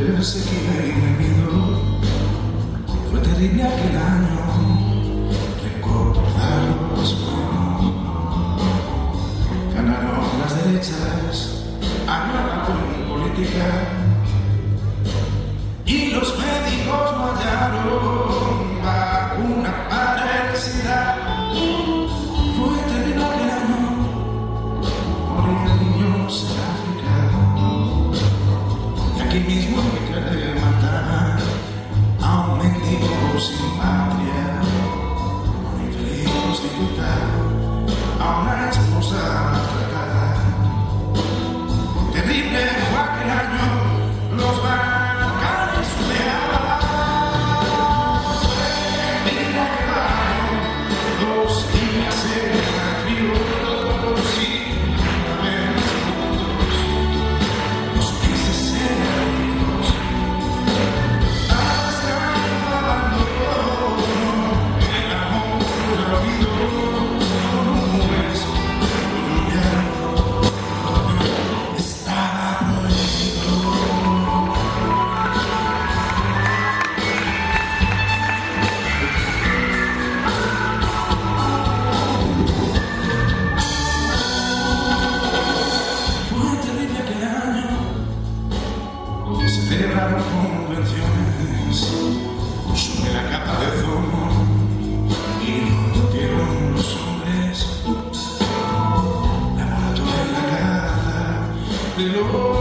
perseguida y enemigo. Fue terrible aquel año, recordarlo es bueno. Ganaron las derechas, ganaron en política. Y los médicos no hallaron vacuna para el SIDA. ser. De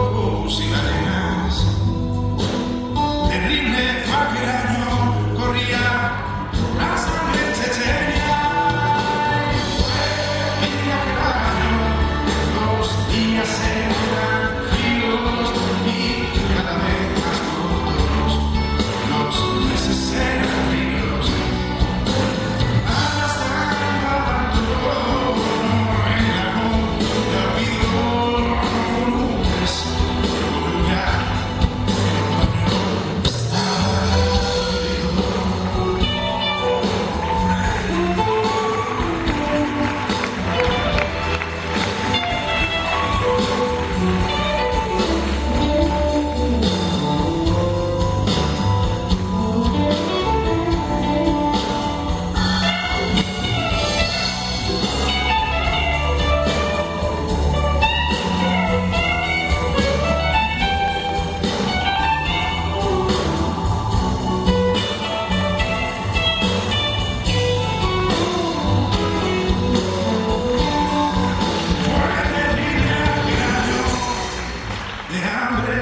de hambre,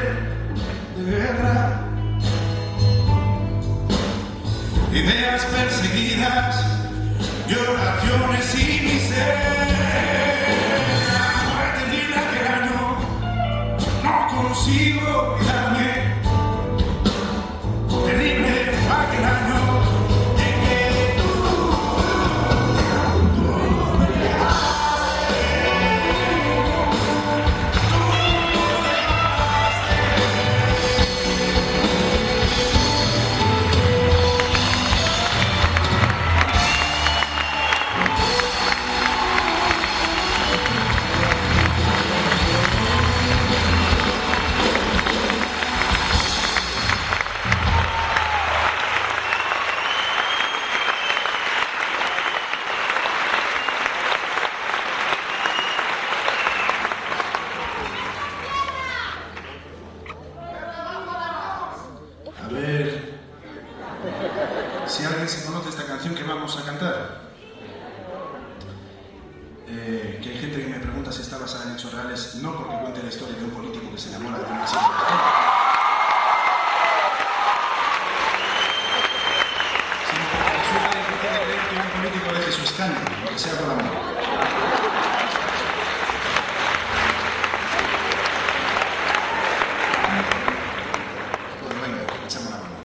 de guerra, ideas perseguidas, violaciones y si alguien se conoce esta canción que vamos a cantar. Eh, que hay gente que me pregunta si está basada en hechos reales, no porque cuente la historia de un político que se enamora de una señora. Sino porque resulta que que un político deje su escándalo, que sea por amor.